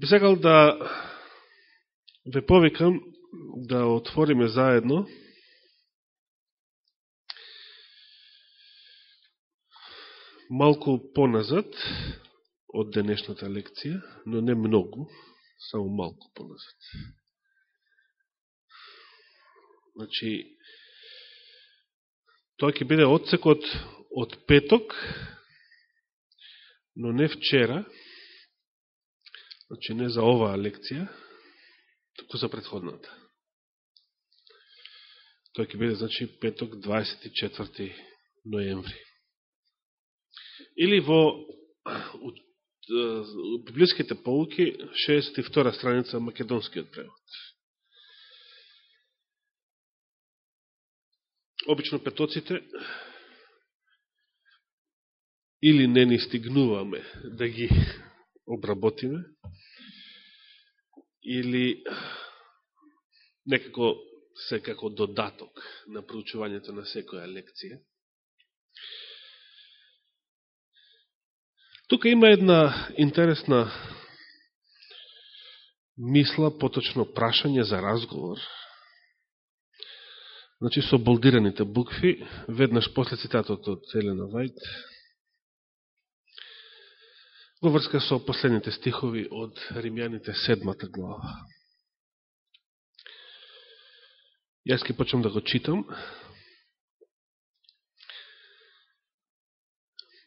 Би сакал да ве повикам да отвориме заедно малку поназад од денешната лекција, но не многу, само малку поназад. Значи, тоа ќе биде одсекот од петок, но не вчера, значи не за оваа лекција, туку за предходната. Тоа ќе биде, значи, петок 24. ноември. Или во библиските полуки 62 страница македонскиот превод. Обично петоците или не ни стигнуваме да ги обработиме, или некако се како додаток на проучувањето на секоја лекција. Тука има една интересна мисла, поточно прашање за разговор. Значи, со болдираните букви, веднаш после цитатот од Елена Вајд, во врска со последните стихови од Римјаните седмата глава. Јас ке почнам да го читам.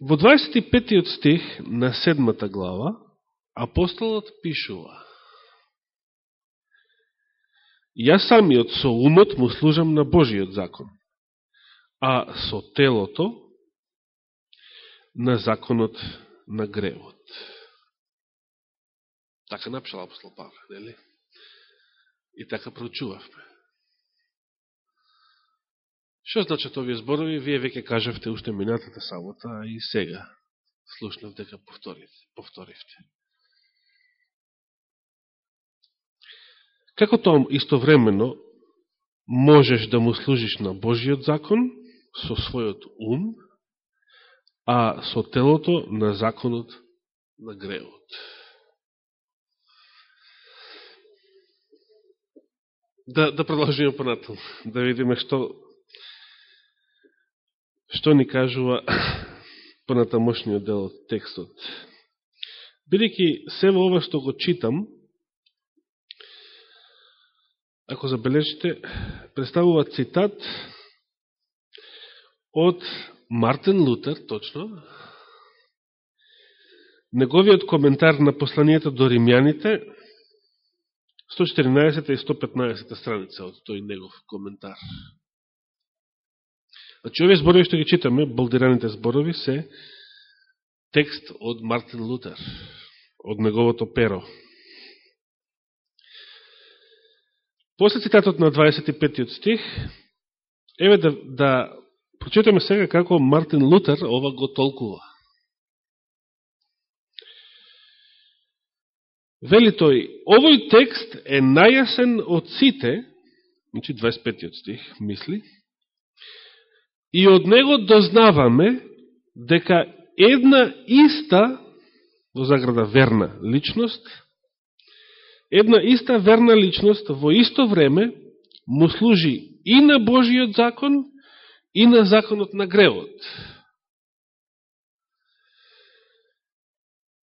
Во 25 стих на седмата глава, апостолот пишува Јас самиот со умот му служам на Божиот закон, а со телото на законот на гревот. Така напишал апостол Павле, нели? И така прочувавме. Што значат овие зборови? Вие веќе кажавте уште минатата сабота, а и сега слушнав дека повторивте. Како тоа истовремено можеш да му служиш на Божиот закон со својот ум, а со телото на законот на греот? Да, да продолжиме понатаму, да видиме што што ни кажува понатамошниот дел од текстот. Бидејќи се во ова што го читам, ако забележите, представува цитат од Мартин Лутер, точно, неговиот коментар на посланието до римјаните, 114 и 115 страница од тој негов коментар. Значи, овие зборови што ги читаме, балдираните зборови, се текст од Мартин Лутер, од неговото перо. После цитатот на 25 стих, еве да, да Прочитаме сега како Мартин Лутер ова го толкува. Вели тој, овој текст е најасен од сите, значи 25 стих, мисли, и од него дознаваме дека една иста, во заграда верна личност, една иста верна личност во исто време му служи и на Божиот закон, и на законот на гревот.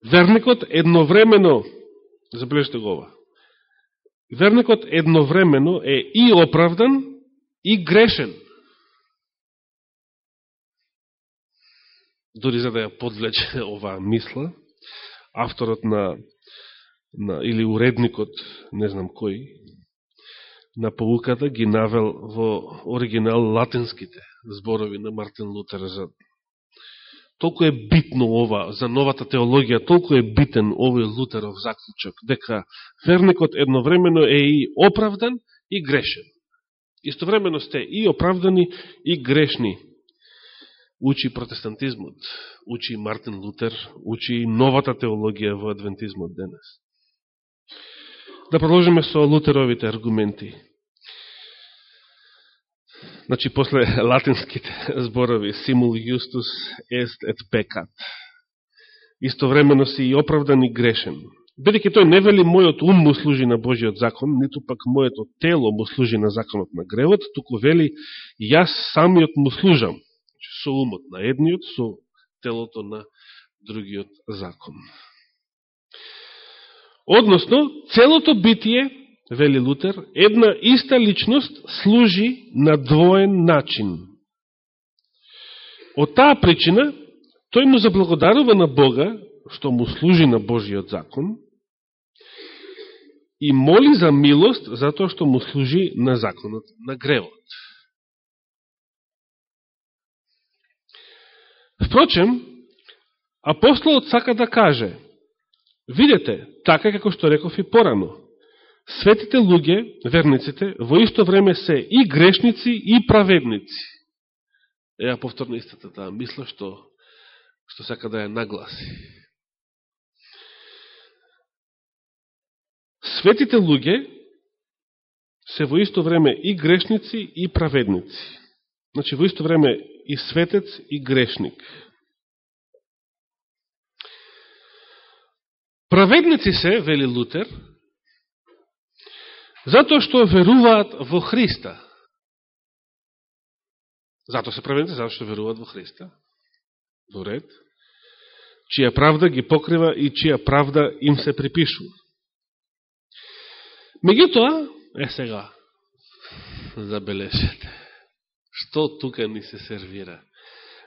Верникот едновремено, Забележите го ова, верникот едновремено е и оправдан, и грешен. Дори за да ја подвлече оваа мисла, авторот на, на или уредникот, не знам кој, на полуката ги навел во оригинал латинските зборови на Мартин Лутер за толку е битно ова, за новата теологија, толку е битен овој Лутеров заклучок, дека верникот едновремено е и оправдан и грешен. Истовремено сте и оправдани и грешни. Учи протестантизмот, учи Мартин Лутер, учи новата теологија во адвентизмот денес. Да продолжиме со Лутеровите аргументи. Значи, после латинските зборови simul justus est et pecat. Истовремено си и оправдан и грешен. Бидеќи тој не вели мојот ум му служи на Божиот закон, ниту пак моето тело му служи на законот на гревот, туку вели јас самиот му служам, значи, со умот на едниот, со телото на другиот закон. Односно, целото битие, вели Лутер, една иста личност служи на двоен начин. Од таа причина, тој му заблагодарува на Бога, што му служи на Божиот закон, и моли за милост затоа што му служи на законот на гревот. Впрочем, апостолот сака да каже, видете, така како што реков и порано, светите луѓе, верниците, во исто време се и грешници и праведници. Еа повторно истата таа мисла што, што сака да ја нагласи. Светите луѓе се во исто време и грешници и праведници. Значи, во исто време и светец и грешник. Праведници се, вели Лутер, затоа што веруваат во Христа. Зато се праведници, затоа што веруваат во Христа. Во ред. Чија правда ги покрива и чија правда им се припишува. Меѓутоа, е сега, забележете, што тука ни се сервира.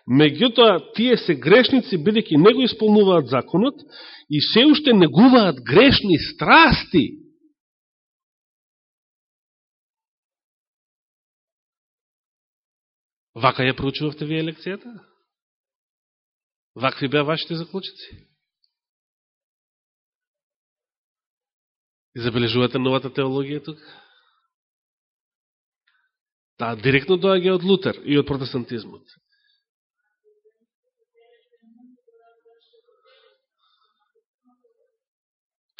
Меѓутоа, тие се грешници, бидеќи не го исполнуваат законот и се уште негуваат грешни страсти. Вака ја проучувавте вие лекцијата? Вакви беа вашите заклучици? И забележувате новата теологија тук? Таа да, директно доаѓа од Лутер и од протестантизмот.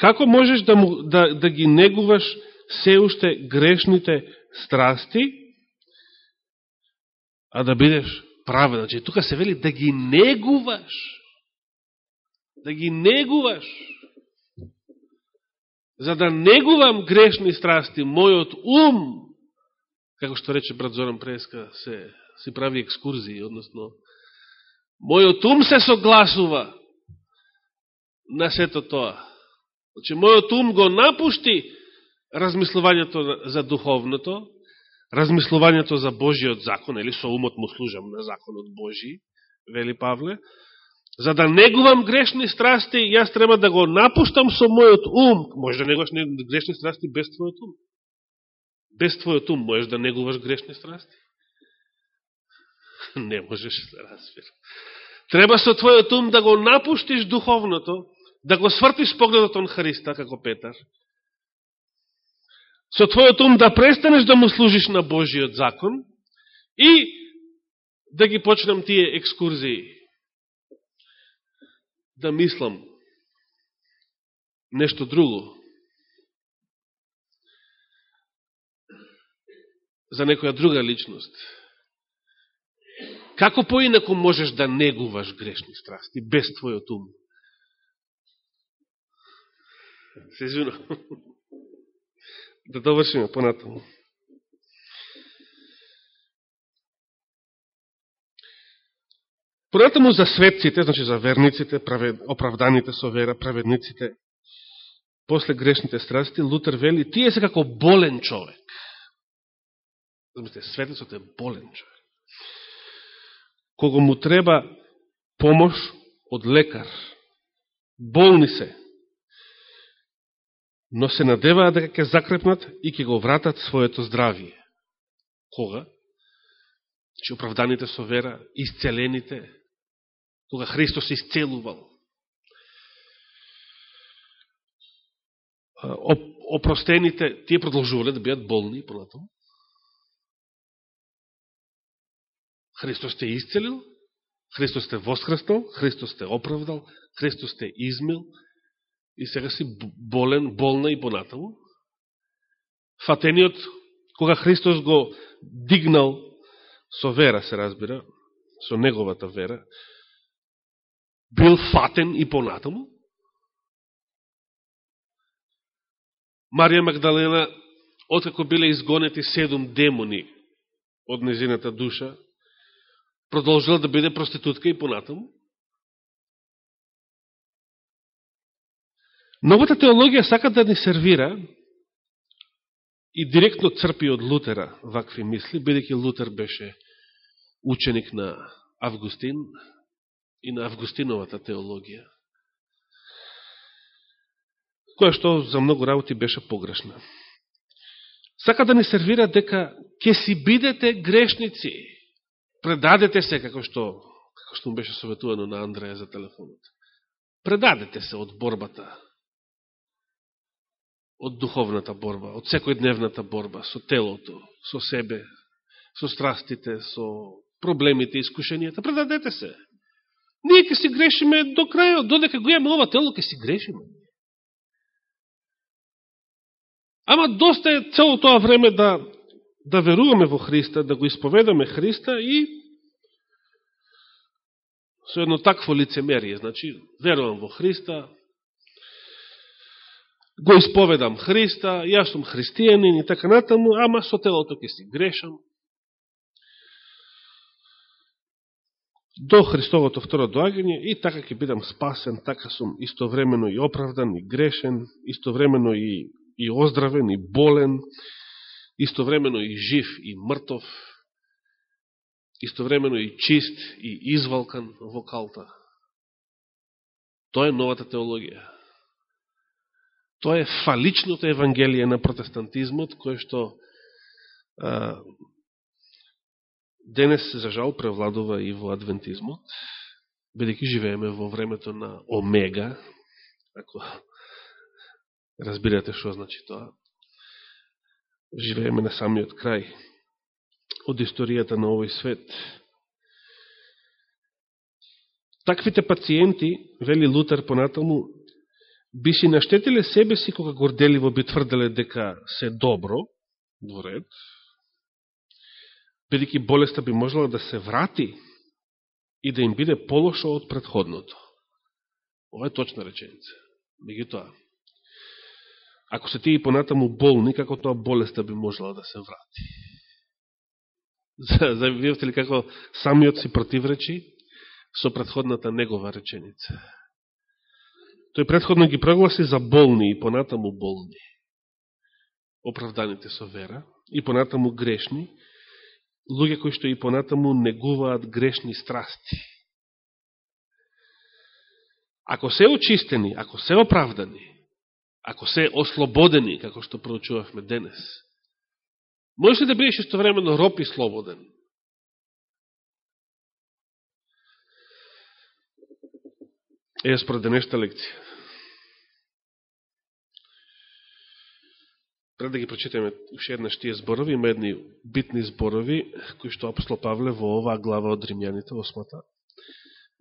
Како можеш да, му, да, да ги негуваш се уште грешните страсти, а да бидеш правен? Значи, тука се вели да ги негуваш. Да ги негуваш за да негувам грешни страсти, мојот ум, како што рече брат Зоран Преска, се, си прави екскурзии, односно, мојот ум се согласува на сето тоа. Значи, мојот ум го напушти размислувањето за духовното, размислувањето за Божиот закон, или со умот му служам на законот Божи, вели Павле, За да негувам грешни страсти, јас треба да го напуштам со мојот ум. Може да негуваш грешни страсти без твојот ум. Без твојот ум можеш да негуваш грешни страсти? Не можеш разбира. Треба со твојот ум да го напуштиш духовното, да го свртиш погледот он Христа, како Петар. Со твојот ум да престанеш да му служиш на Божиот закон и да ги почнам тие екскурзии да мислам нешто друго. За некоја друга личност. Како поинако можеш да негуваш грешни страсти без твојот ум? Се извинувам. Да довршиме понатаму. Понатаму за светците, значи за верниците, оправданите со вера, праведниците, после грешните страсти, Лутер вели, тие се како болен човек. Замислите, светецот е болен човек. Кого му треба помош од лекар, болни се, но се надеваат дека ќе закрепнат и ќе го вратат своето здравие. Кога? Че оправданите со вера, исцелените, кога Христос исцелувал. Опростените, тие продолжувале да бидат болни понатаму. Христос те исцелил, Христос те воскреснал, Христос те оправдал, Христос те измил и сега си болен, болна и понатаму. Фатениот, кога Христос го дигнал со вера, се разбира, со неговата вера, бил фатен и понатаму? Марија Магдалена, откако биле изгонети седум демони од незината душа, продолжила да биде проститутка и понатаму. Новата теологија сака да ни сервира и директно црпи од Лутера вакви мисли, бидеќи Лутер беше ученик на Августин и на Августиновата теологија, која што за многу работи беше погрешна. Сака да ни сервира дека ќе си бидете грешници, предадете се, како што, како што му беше советувано на Андреја за телефонот. Предадете се од борбата од духовната борба, од секојдневната борба со телото, со себе, со страстите, со проблемите, искушенијата. Предадете се. Ние ќе си грешиме до крајот, додека го имаме ова тело, ќе си грешиме. Ама доста е цело тоа време да, да веруваме во Христа, да го исповедаме Христа и со едно такво лицемерие. Значи, верувам во Христа, го исповедам Христа, јас сум христијанин и така натаму, ама со телото ќе си грешам. До Христовото второ доагање и така ќе бидам спасен, така сум истовремено и оправдан, и грешен, истовремено и, и оздравен, и болен, истовремено и жив, и мртов, истовремено и чист, и извалкан во калта. Тоа е новата теологија. Тоа е фаличното евангелие на протестантизмот, кое што а, денес, за жал, превладува и во адвентизмот, бидеќи живееме во времето на Омега, ако разбирате што значи тоа. Живееме на самиот крај од историјата на овој свет. Таквите пациенти, вели Лутер понатаму, би си наштетиле себе си кога горделиво би тврделе дека се добро, во ред, бидеќи болеста би можела да се врати и да им биде полошо од предходното. Ова е точна реченица. Меѓутоа, ако се тие понатаму болни, како тоа болеста би можела да се врати? Завивте ли како самиот си противречи со предходната негова реченица? Тој предходно ги прогласи за болни и понатаму болни. Оправданите со вера и понатаму грешни, луѓе кои што и понатаму негуваат грешни страсти. Ако се очистени, ако се оправдани, ако се ослободени, како што проучувавме денес, можеш ли да бидеш истовремено роб и слободен? Е, според денешта лекција. Пред да ги прочитаме уште еднаш тие зборови, има едни битни зборови, кои што апостол Павле во оваа глава од Римјаните, осмата,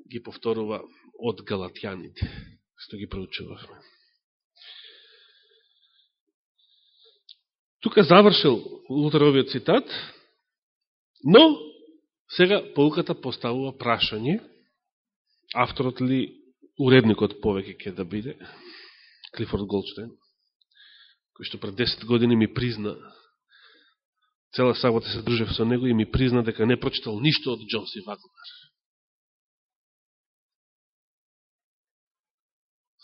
ги повторува од Галатјаните, што ги проучувавме. Тука завршил Лутеровиот цитат, но сега полуката поставува прашање, авторот ли уредникот повеќе ќе да биде, Клифорд Голдштейн, кој што пред 10 години ми призна, цела сабота се дружев со него и ми призна дека не прочитал ништо од Джон Си Вагнер.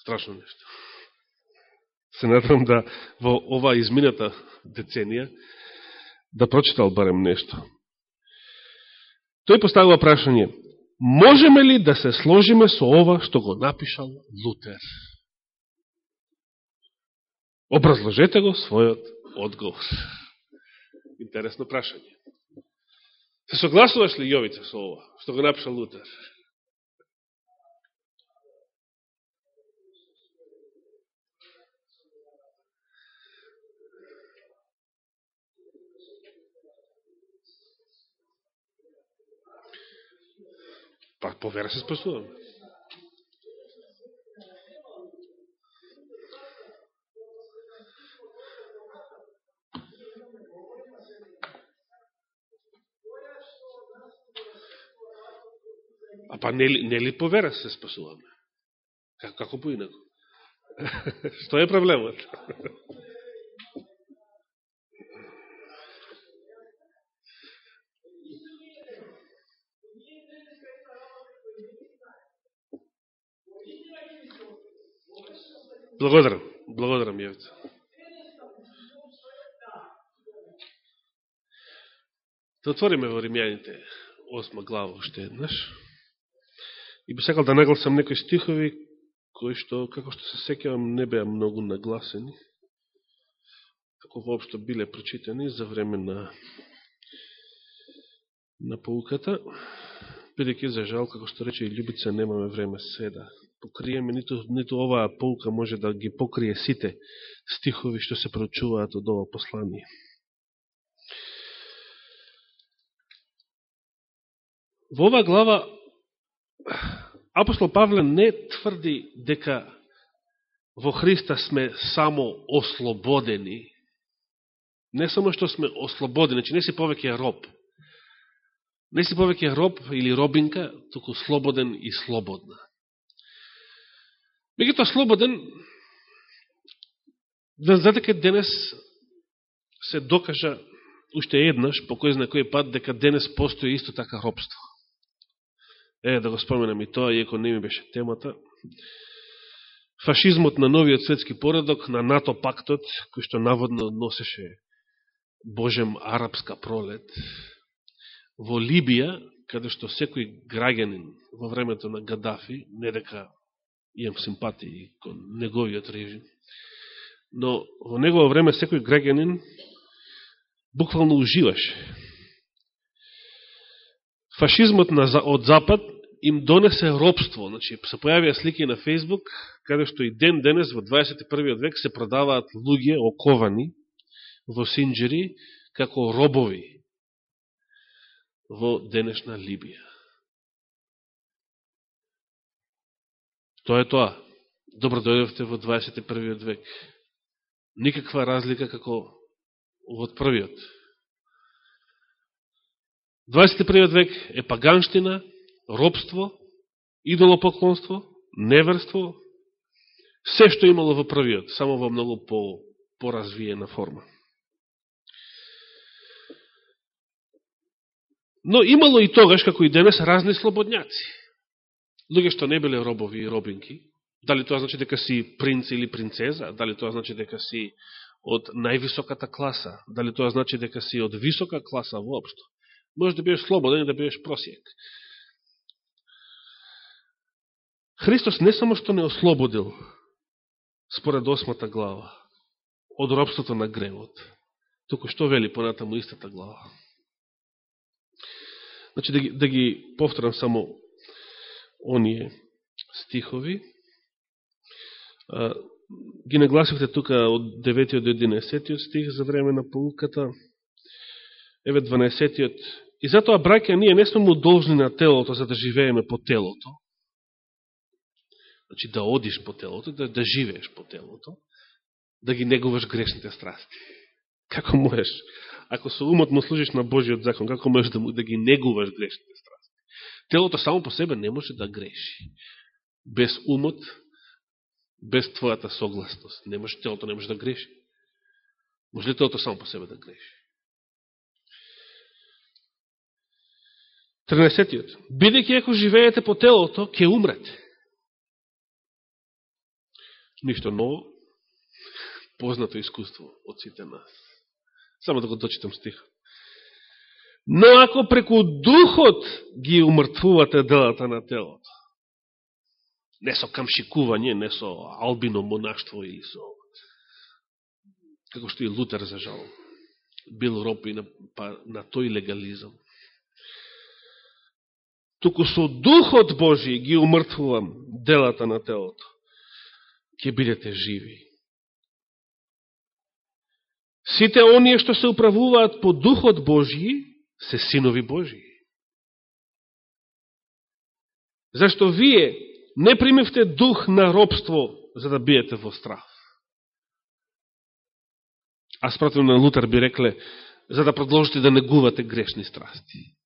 Страшно нешто. Се надам да во ова измината деценија да прочитал барем нешто. Тој поставува прашање, можеме ли да се сложиме со ова што го напишал Лутер? Образложете го својот одговор. Интересно прашање. Се согласуваш ли, Јовица, со ова, што го напишал Лутер? Па Па, по вера се спасуваме. А па нели, нели по вера се спасуваме? Како, како поинако? Што е проблемот? Благодарам. Благодарам, Јевица. Да отвориме во Римјаните, осма глава, уште еднаш. И би сакал да нагласам некои стихови, кои што, како што се секјавам, не беа многу нагласени, како воопшто биле прочитани за време на на поуката, бидеќи за жал, како што рече и Любица, немаме време седа покриеме, ниту, ниту оваа полка може да ги покрие сите стихови што се прочуваат од ова послание. Во оваа глава апостол Павле не тврди дека во Христа сме само ослободени, не само што сме ослободени, значи не си повеќе роб, не си повеќе роб или робинка, туку слободен и слободна. Мегуто слободен, да знаете денес се докажа уште еднаш, по кој знае кој пат, дека денес постои исто така робство. Е, да го споменам и тоа, иеко не ми беше темата. Фашизмот на новиот светски поредок, на НАТО пактот, кој што наводно носеше Божем арапска пролет, во Либија, каде што секој граѓанин во времето на Гадафи, не дека имам симпатии кон неговиот режим, но во негово време секој граѓанин буквално уживаше. Фашизмот на, од Запад им донесе робство. Значи, се појавија слики на Фейсбук, каде што и ден денес во 21. век се продаваат луѓе оковани во синджери како робови во денешна Либија. Тоа е тоа. Добро дојдовте во 21. век. Никаква разлика како во првиот. 21. век е паганштина, робство, идолопоклонство, неверство, се што имало во првиот, само во многу по, поразвиена форма. Но имало и тогаш, како и денес, разни слободњаци луѓе што не биле робови и робинки, дали тоа значи дека си принц или принцеза, дали тоа значи дека си од највисоката класа, дали тоа значи дека си од висока класа воопшто. Може да бидеш слободен и да бидеш просиек. Христос не само што не ослободил, според осмата глава, од робството на гревот, туку што вели понатаму истата глава. Значи, да ги, да ги повторам само оние стихови. Ги нагласивте тука од 9 до 11 стих за време на полуката. Еве 12 И затоа, браќа, ние не сме му должни на телото за да живееме по телото. Значи да одиш по телото, да, да живееш по телото, да ги негуваш грешните страсти. Како можеш? Ако со умот му служиш на Божиот закон, како можеш да, му, да ги негуваш грешните страсти? Телото само по себе не може да греши. Без умот, без твојата согласност. Не може, телото не може да греши. Може ли телото само по себе да греши? 13. Бидеќи ако живеете по телото, ќе умрете. Ништо ново, познато искуство од сите нас. Само да го дочитам стихот. Но ако преку духот ги умртвувате делата на телото, не со камшикување, не со албино монаштво или со, како што и Лутер за жал, бил роб и на, па, на тој легализам. Туку со Духот Божи ги умртвувам делата на телото, ќе бидете живи. Сите оние што се управуваат по Духот Божи, се синови Божии. Зашто вие не примевте дух на робство за да биете во страх. А спротивно на Лутар би рекле, за да продолжите да негувате грешни страсти.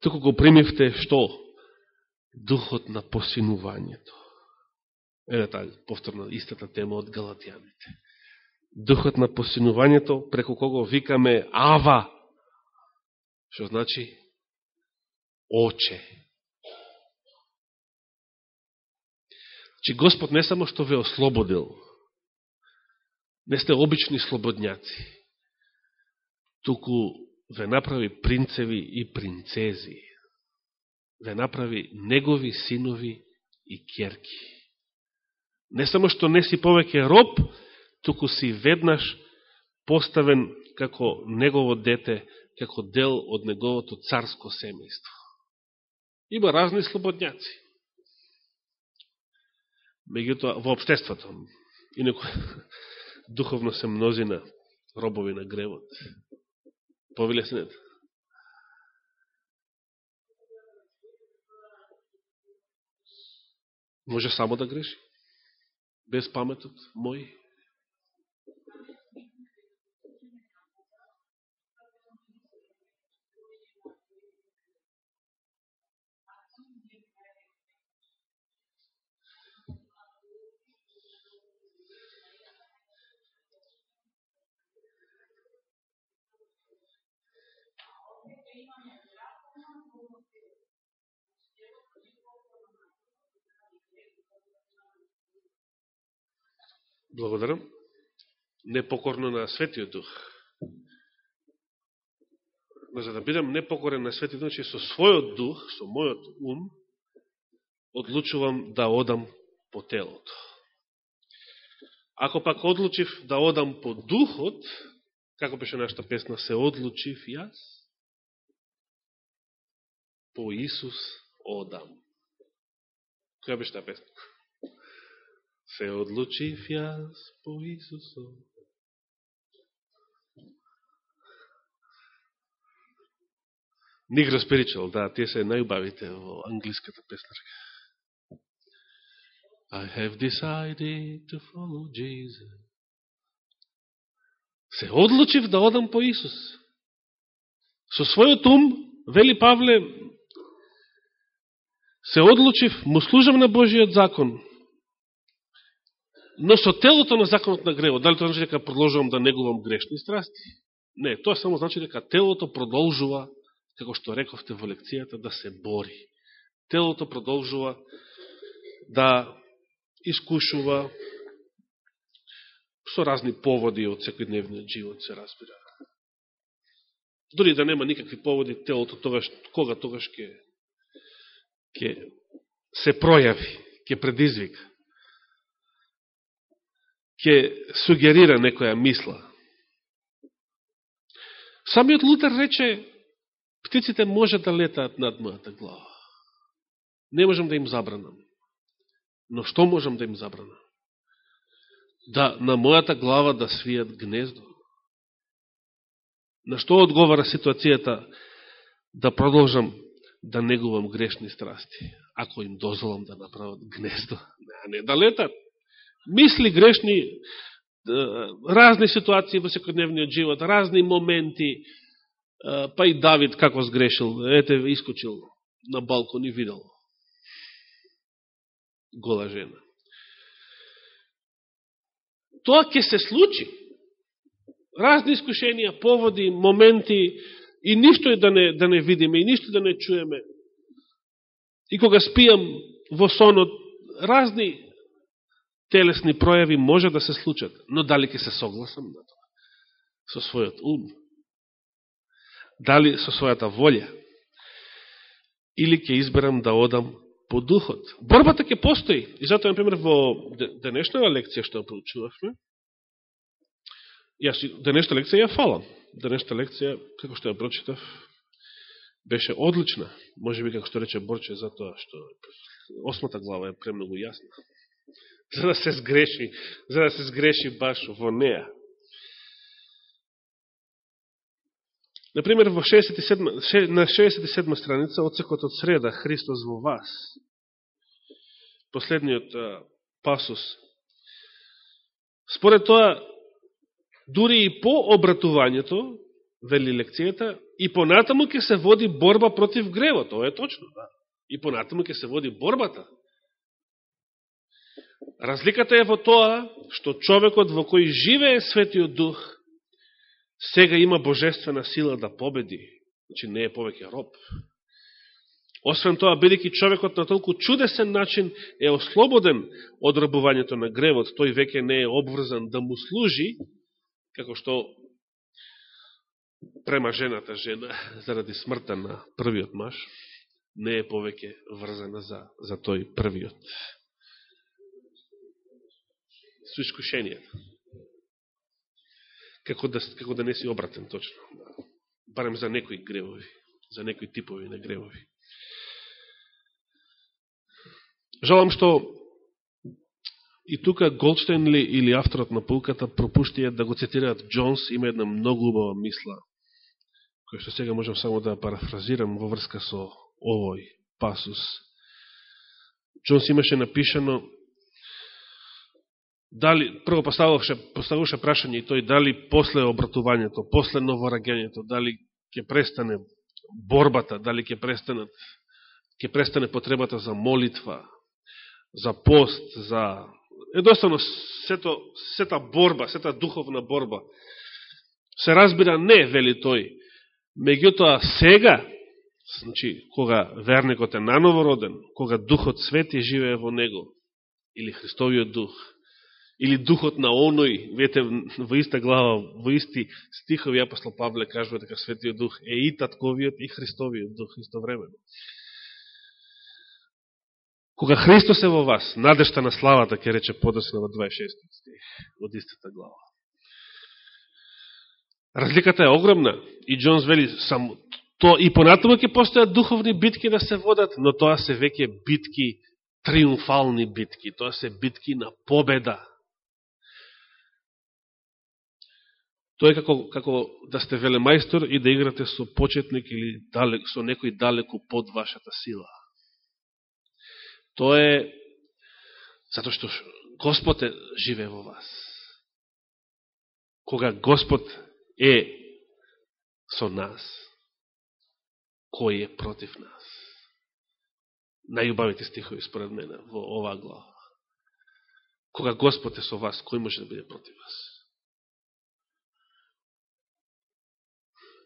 Туку го примевте што? Духот на посинувањето. Еве таа повторно истата тема од Галатијаните духот на посинувањето, преку кого викаме Ава, што значи Оче. Че Господ не само што ве ослободил, не сте обични слободњаци, туку ве направи принцеви и принцези. Ве направи негови синови и керки. Не само што не си повеќе роб, туку си веднаш поставен како негово дете, како дел од неговото царско семејство. Има разни слободњаци. Меѓутоа, во обштеството, инако духовно се мнозина робови на гревот. Повеле се нет. Може само да греши. Без паметот мој. Благодарам. Непокорно на Светиот Дух. Но за да бидам непокорен на Светиот Дух, че со својот Дух, со мојот ум, одлучувам да одам по телото. Ако пак одлучив да одам по Духот, како беше нашата песна, се одлучив јас, по Исус одам. Која беше таа песна? Се одлучив јас по Исусо. Ник Спиричал, да, тие се најубавите во англиската песнарка. I have decided to follow Jesus. Се одлучив да одам по Исус. Со својот ум, вели Павле, се одлучив, му служам на Божиот закон, Но со телото на законот на гревот, дали тоа значи дека продолжувам да негувам грешни страсти? Не, тоа само значи дека телото продолжува, како што рековте во лекцијата, да се бори. Телото продолжува да искушува со разни поводи од секојдневниот живот, се разбира. Дори да нема никакви поводи, телото тогаш, кога тогаш ќе, ќе се пројави, ќе предизвика ќе сугерира некоја мисла. Самиот Лутер рече, птиците може да летаат над мојата глава. Не можам да им забранам. Но што можам да им забранам? Да на мојата глава да свијат гнездо. На што одговара ситуацијата да продолжам да негувам грешни страсти, ако им дозволам да направат гнездо, а не да летат мисли грешни, разни ситуации во секојдневниот живот, разни моменти, па и Давид како сгрешил, ете искочил на балкон и видел гола жена. Тоа ќе се случи. Разни искушенија, поводи, моменти, и ништо да не, да не видиме, и ништо да не чуеме. И кога спијам во сонот, разни телесни пројави може да се случат, но дали ќе се согласам на тоа? Со својот ум? Дали со својата волја? Или ќе изберам да одам по духот? Борбата ќе постои. И затоа, например, во денешната лекција што проучувавме, јас денешната лекција ја фалам. Денешната лекција, како што ја прочитав, беше одлична. Може би, како што рече Борче, затоа што осмата глава е премногу јасна за да се сгреши, за да се сгреши баш во неа. Например, во 67, на 67 страница, оцекот од среда, Христос во вас. Последниот пасус. Според тоа, дури и по обратувањето, вели лекцијата, и понатаму ќе се води борба против гревот. Тоа е точно, да. И понатаму ќе се води борбата Разликата е во тоа што човекот во кој живее Светиот Дух сега има божествена сила да победи. Значи не е повеќе роб. Освен тоа, бидеќи човекот на толку чудесен начин е ослободен од рабувањето на гревот, тој веќе не е обврзан да му служи, како што према жената жена, заради смртта на првиот маж, не е повеќе врзана за, за тој првиот. Со искушенијата. Како да, како да не си обратен точно. Барем за некои гревови, за некои типови на гревови. Жалам што и тука Голдштейн или, или авторот на пулката пропуштија да го цитираат Джонс, има една многу убава мисла, која што сега можам само да парафразирам во врска со овој пасус. Джонс имаше напишано дали прво поставуваше поставуваше прашање и тој дали после обратувањето, после новораѓањето, дали ќе престане борбата, дали ќе престанат ќе престане потребата за молитва, за пост, за едноставно сето, сета борба, сета духовна борба. Се разбира не, вели тој. Меѓутоа сега, значи, кога верникот е наново роден, кога Духот Свети живее во него, или Христовиот Дух, или Духот на оној, вете во иста глава, во исти стихови апостол Павле кажува дека Светиот Дух е и татковиот и Христовиот Дух истовремено. Кога Христос е во вас, надешта на славата, ќе рече подосна во 26 стих, од истата глава. Разликата е огромна и Джонс вели само то и понатаму ќе постојат духовни битки да се водат, но тоа се веќе битки, триумфални битки, тоа се битки на победа. Тоа е како, како да сте велемајстор и да играте со почетник или далек, со некој далеку под вашата сила. Тоа е затоа што Господ е живе во вас. Кога Господ е со нас, кој е против нас? Најубавите стихови според мене во оваа глава. Кога Господ е со вас, кој може да биде против вас?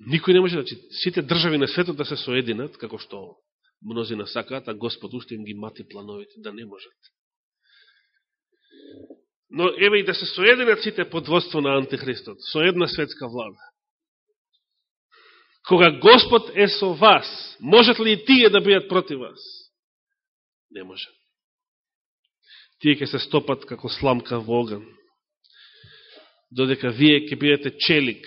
Никој не може значи, сите држави на светот да се соединат, како што мнозина сакаат, а Господ уште им ги мати плановите да не можат. Но еве и да се соединат сите под водство на Антихристот, со една светска влада. Кога Господ е со вас, можат ли и тие да бидат против вас? Не може. Тие ќе се стопат како сламка во оган. Додека вие ќе бидете челик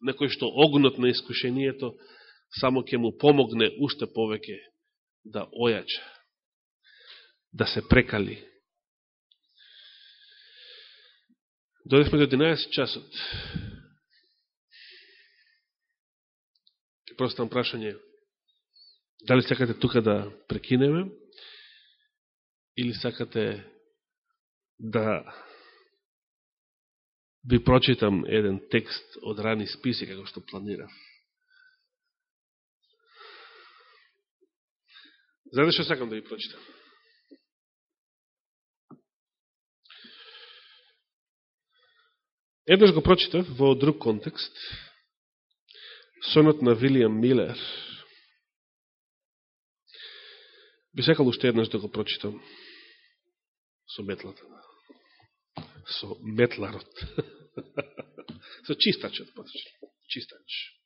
на кој што огнот на искушението само ќе му помогне уште повеќе да ојача, да се прекали. Додехме до 11 часот. Простам прашање, дали сакате тука да прекинеме, или сакате да ви прочитам еден текст од рани списи, како што планирав. Знаете што сакам да ви прочитам? Еднаш го прочитав во друг контекст, сонот на Вилијам Милер. Би сакал уште еднаш да го прочитам со метлата. Со метларот. со чистачот, чистач.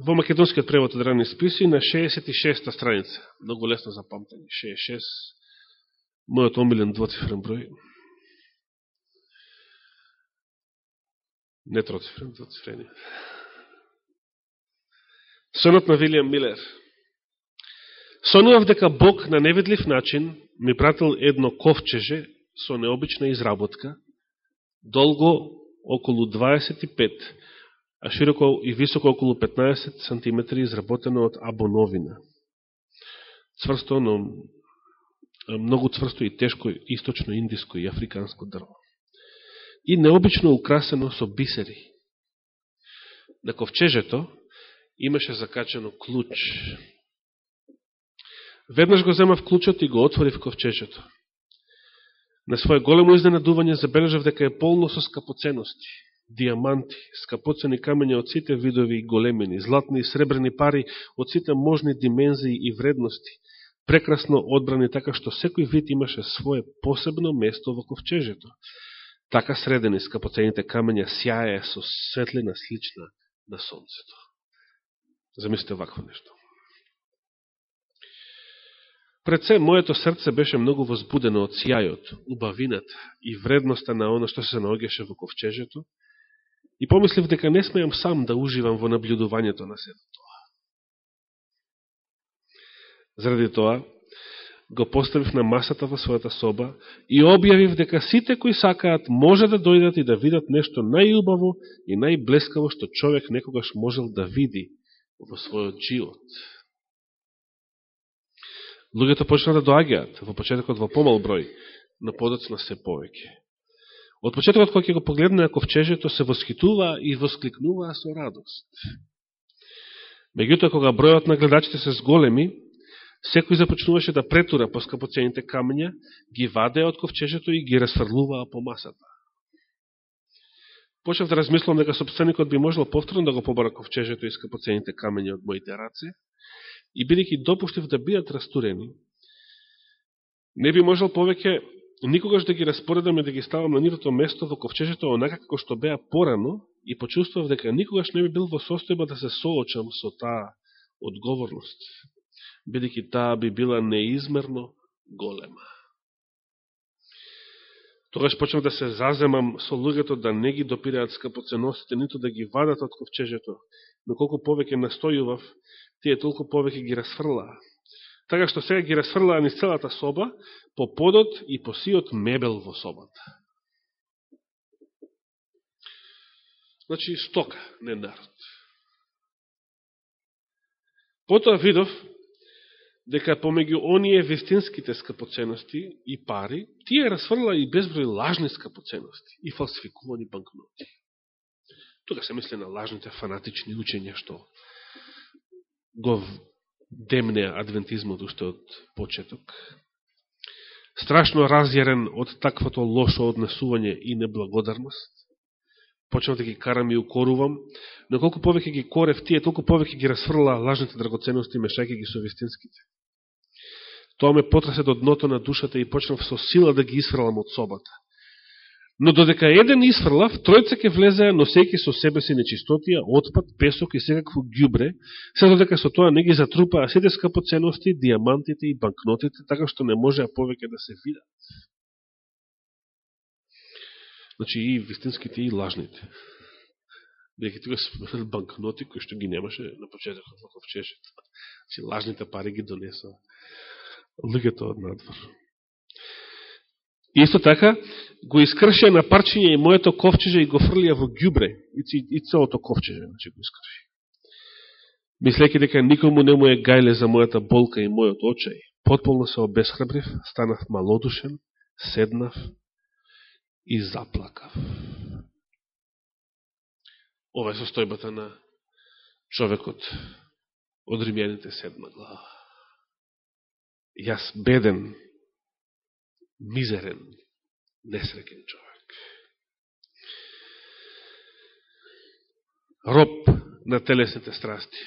во македонскиот превод од ранни списи на 66-та страница. Много лесно за памтање. 66. Мојот омилен двоцифрен број. Не троцифрен, двоцифрен. Сонот на Вилијам Милер. Сонував дека Бог на невидлив начин ми пратил едно ковчеже со необична изработка, долго околу 25 а широко и високо околу 15 см изработено од абоновина. Цврсто, но многу цврсто и тешко источно, индиско и африканско дрво. И необично украсено со бисери. На ковчежето имаше закачено клуч. Веднаш го земав клучот и го отворив ковчежето. На своје големо изненадување забележав дека е полно со скапоценности диаманти, скапоцени камења од сите видови и големини, златни и сребрени пари од сите можни димензии и вредности, прекрасно одбрани така што секој вид имаше свое посебно место во ковчежето. Така средени скапоцените камења сјае со светлина слична на сонцето. Замислите вакво нешто. Пред се, моето срце беше многу возбудено од сјајот, убавината и вредноста на оно што се наогеше во ковчежето и помислив дека не смејам сам да уживам во наблюдувањето на сето тоа. Заради тоа, го поставив на масата во својата соба и објавив дека сите кои сакаат може да дојдат и да видат нешто најубаво и најблескаво што човек некогаш можел да види во својот живот. Луѓето почнаа да доаѓаат во почетокот во помал број, но подоцна се повеќе. Од почетокот кога ќе го погледнаа ковчежето се восхитува и воскликнуваа со радост. Меѓутоа кога бројот на гледачите се зголеми, секој започнуваше да претура по скапоцените камења, ги вадеа од ковчежето и ги расфрлуваа по масата. Почев да размислам дека собственикот би можел повторно да го побара ковчежето и скапоцените камења од моите раце, и бидеќи допуштив да бидат растурени, не би можел повеќе никогаш да ги распоредам и да ги ставам на нивото место во ковчежето онака како што беа порано и почувствував дека никогаш не би бил во состојба да се соочам со таа одговорност, бидеќи таа би била неизмерно голема. Тогаш почнав да се заземам со луѓето да не ги допираат скапоценосите, нито да ги вадат од ковчежето, но колку повеќе настојував, тие толку повеќе ги расфрлаа. Така што сега ги расфрлаа низ целата соба, по подот и по сиот мебел во собата. Значи, стока, не народ. Потоа видов дека помеѓу оние вистинските скапоценности и пари, тие расфрла и безброј лажни скапоценности и фалсификувани банкноти. Тука се мисли на лажните фанатични учења што го демнеа адвентизмот уште од почеток. Страшно разјерен од таквото лошо однесување и неблагодарност, почнав да ги карам и укорувам, но колку повеќе ги корев тие, толку повеќе ги расфрла лажните драгоценности, мешајќи ги со вистинските. Тоа ме потрасе до дното на душата и почнав со сила да ги исфрлам од собата. Но додека еден исфрлав, тројца ке влезеа, носејќи со себе си нечистотија, отпад, песок и секакво гјубре, се додека со тоа не ги затрупаа сите скапоценности, диамантите и банкнотите, така што не можеа повеќе да се видат. Значи и вистинските и лажните. Бидеќи тука се банкноти кои што ги немаше на почетокот во ковчежето. Значи лажните пари ги донесоа луѓето од надвор. Исто така, го искршија на парчиње и моето ковчеже и го фрлија во гјубре, и, и целото ковчеже, значи го искрши. Мислејќи дека никому не му е гајле за мојата болка и мојот очај, потполно се обесхрабрив, станав малодушен, седнав и заплакав. Ова е состојбата на човекот од Римјаните седма глава. Јас беден, мизерен, несреќен човек. Роб на телесните страсти.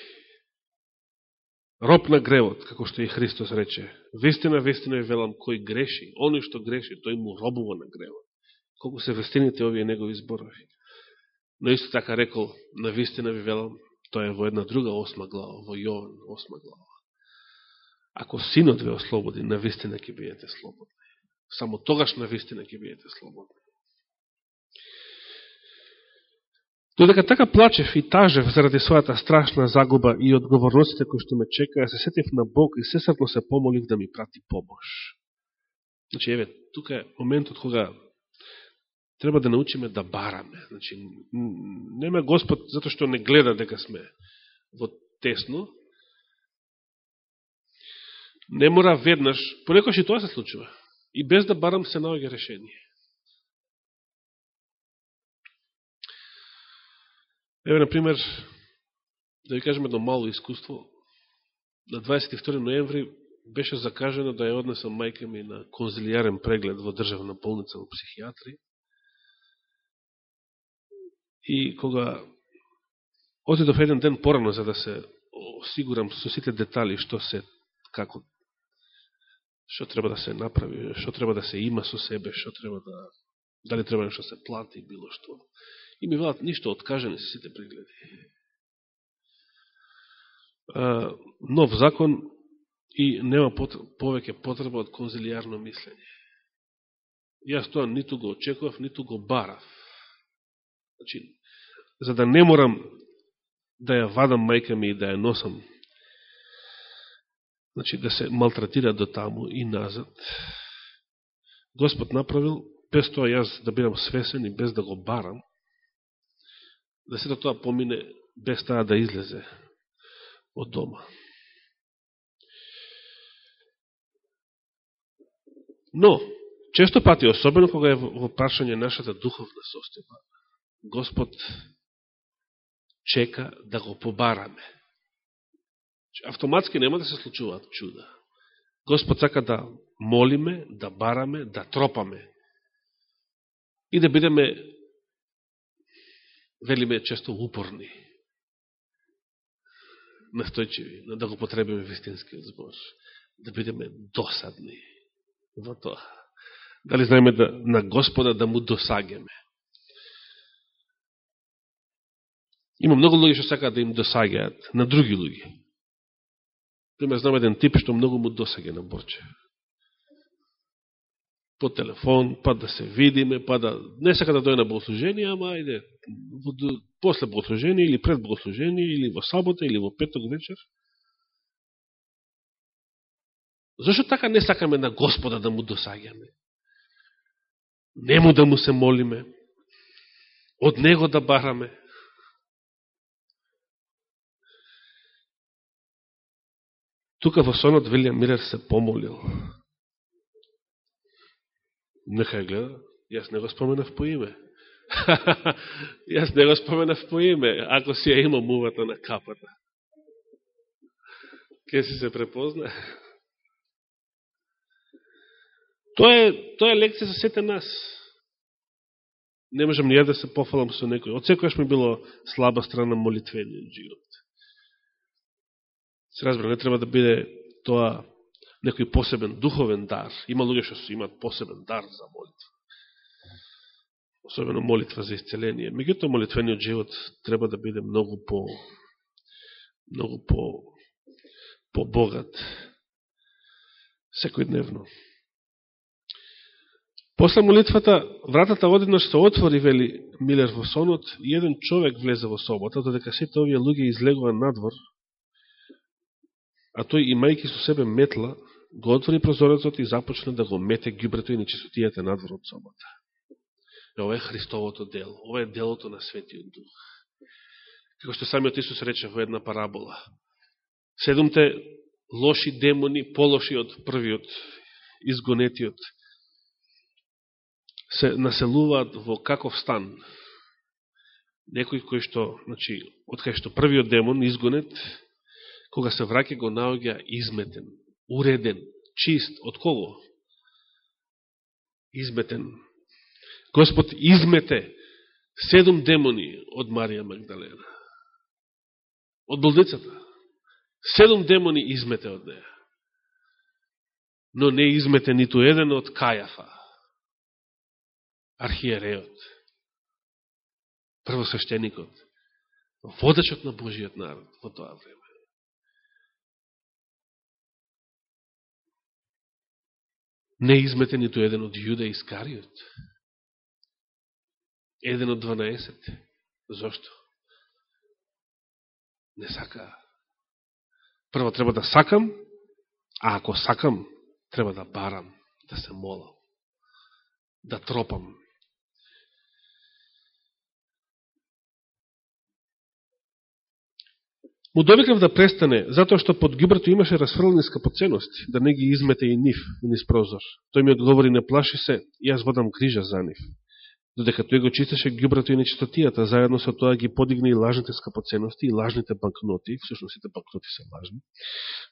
Роб на гревот, како што и Христос рече. Вистина, вистина и велам, кој греши, оној што греши, тој му робува на гревот. Колку се вестините овие негови зборови. Но исто така рекол, на вистина ви велам, тоа е во една друга осма глава, во Јован осма глава. Ако синот ве ослободи, на вистина ќе биете слободни. Само тогаш на вистина ќе бидете слободни. Додека така плачев и тажев заради својата страшна загуба и одговорностите кои што ме чекаа, се сетив на Бог и сесрпно се помолив да ми прати помош. Значи, еве, тука е моментот кога треба да научиме да бараме. Значи, нема Господ затоа што не гледа дека сме во тесно, не мора веднаш, понекош и тоа се случува и без да барам се наоѓа решение. Еве, например, да ви кажем едно мало искуство. На 22 ноември беше закажено да ја однесам мајка ми на конзилијарен преглед во државна болница во психијатри. И кога отидов еден ден порано за да се осигурам со сите детали што се, како, што треба да се направи, што треба да се има со себе, што треба да, дали треба нешто да се плати, било што. И ми велат ништо откажени се сите пригледи. Нов закон и нема повеќе потреба од конзилиарно мислење. Јас тоа ниту го очекував, ниту го барав. Значи, за да не морам да ја вадам мајка ми и да ја носам, значи да се малтратира до таму и назад, Господ направил, без тоа јас да бидам свесен и без да го барам, да се тоа помине без таа да излезе од дома. Но, често пати, особено кога е во прашање нашата духовна состојба, Господ чека да го побараме. Автоматски нема да се случуваат чуда. Господ сака да молиме, да бараме, да тропаме и да бидеме, велиме често упорни, настојчиви, да го потребиме вистинскиот збор, да бидеме досадни во тоа. Дали знаеме да, на Господа да му досагеме. Има многу луѓе што сакаат да им досагаат на други луѓе. Пример, знам еден тип што многу му досеге на Борче. По телефон, па да се видиме, па да... Не сака да дојде на богослужение, ама ајде, после богослужение, или пред богослужение, или во сабота, или во петок вечер. Зошто така не сакаме на Господа да му досаѓаме? Нему да му се молиме, од Него да бараме, Тука во сонот Вилијам Мирер се помолил. Нека ја гледа. Јас не го споменав по име. Јас не го споменав по име, ако си ја имам мувата на капата. Ке си се препозна? Тоа е, тоа е лекција за сете нас. Не можам ни да се пофалам со некој. Од секојаш ми било слаба страна молитвениот живот. Се разбира, не треба да биде тоа некој посебен духовен дар. Има луѓе што имаат посебен дар за молитва. Особено молитва за исцеление. Меѓуто молитвениот живот треба да биде многу по многу по по богат секојдневно. После молитвата, вратата одеднаш се отвори, вели Милер во сонот, и еден човек влезе во собота, додека сите овие луѓе излегува надвор, а тој имајќи со себе метла, го отвори прозорецот и започна да го мете гюбрето и нечистотијата надвор од собата. Е, ова е Христовото дело, ова е делото на Светиот Дух. Како што самиот Исус рече во една парабола. Седумте лоши демони, полоши од првиот, изгонетиот, се населуваат во каков стан. Некој кој што, значи, од кај што првиот демон изгонет, кога се враќа го наоѓа изметен, уреден, чист. Од кого? Изметен. Господ измете седум демони од Марија Магдалена. Од болдицата. Седум демони измете од неја. Но не измете ниту еден од Кајафа, архиереот, првосвещеникот, водачот на Божиот народ во тоа време. Не измете нито еден од Јуда Искариот. Еден од 12. Зошто? Не сака. Прво треба да сакам, а ако сакам, треба да барам, да се молам, да тропам. Му довикав да престане, затоа што под гибрато имаше расфрлени скапоценности, да не ги измете и нив низ прозор. Тој ми одговори, не плаши се, јас водам крижа за нив. Додека тој го чистеше гибрато и нечистотијата, заедно со тоа ги подигне и лажните скапоценности и лажните банкноти, всушност сите банкноти се лажни,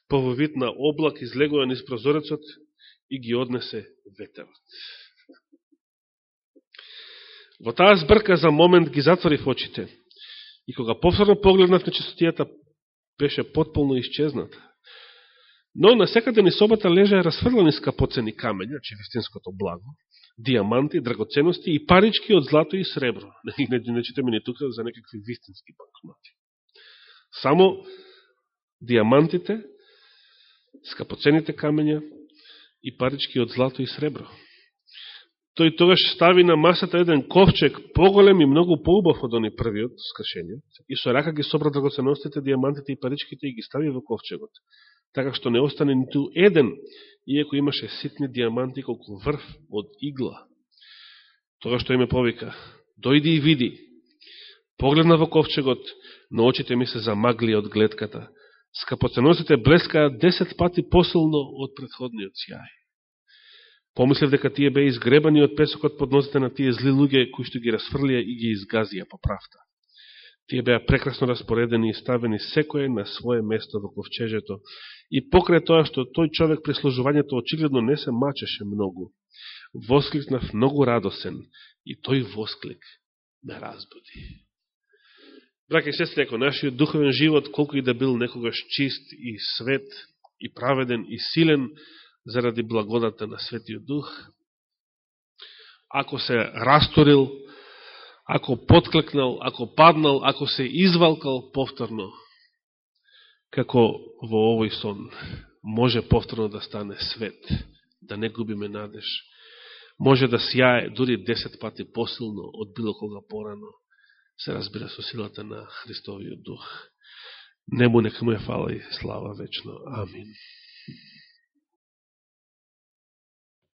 по вид на облак излегува низ прозорецот и ги однесе ветерот. Во таа збрка за момент ги затворив очите. И кога повторно погледнав на чистотијата, беше потполно исчезната. Но на секаде ни собата лежа разфрлани скапоцени камења, значи вистинското благо, диаманти, драгоценности и парички од злато и сребро. Не, не, не читаме ни тука за некакви вистински банкноти. Само диамантите, скапоцените камења и парички од злато и сребро. Тој тогаш стави на масата еден ковчег поголем и многу поубав од они првиот скашење и со рака ги собра драгоценностите, диамантите и паричките и ги стави во ковчегот. Така што не остане ниту еден, иако имаше ситни диаманти колку врв од игла. Тога што име повика, дојди и види, погледна во ковчегот, но очите ми се замагли од гледката. Скапоценосите блескаа десет пати посилно од предходниот сјај. Помислев дека тие бе изгребани од песокот под нозите на тие зли луѓе кои што ги расфрлија и ги изгазија по правта. Тие беа прекрасно распоредени и ставени секој на свое место во ковчежето и покрај тоа што тој човек при служувањето очигледно не се мачеше многу, воскликнав многу радосен и тој восклик ме разбуди. Браке и сестри, ако нашиот духовен живот, колку и да бил некогаш чист и свет, и праведен, и силен, заради благодата на Светиот Дух, ако се расторил, ако подклекнал, ако паднал, ако се извалкал повторно, како во овој сон, може повторно да стане свет, да не губиме надеж, може да сјае дури 10 пати посилно од било кога порано, се разбира со силата на Христовиот Дух. Нему нека му е фала и слава вечно. Амин.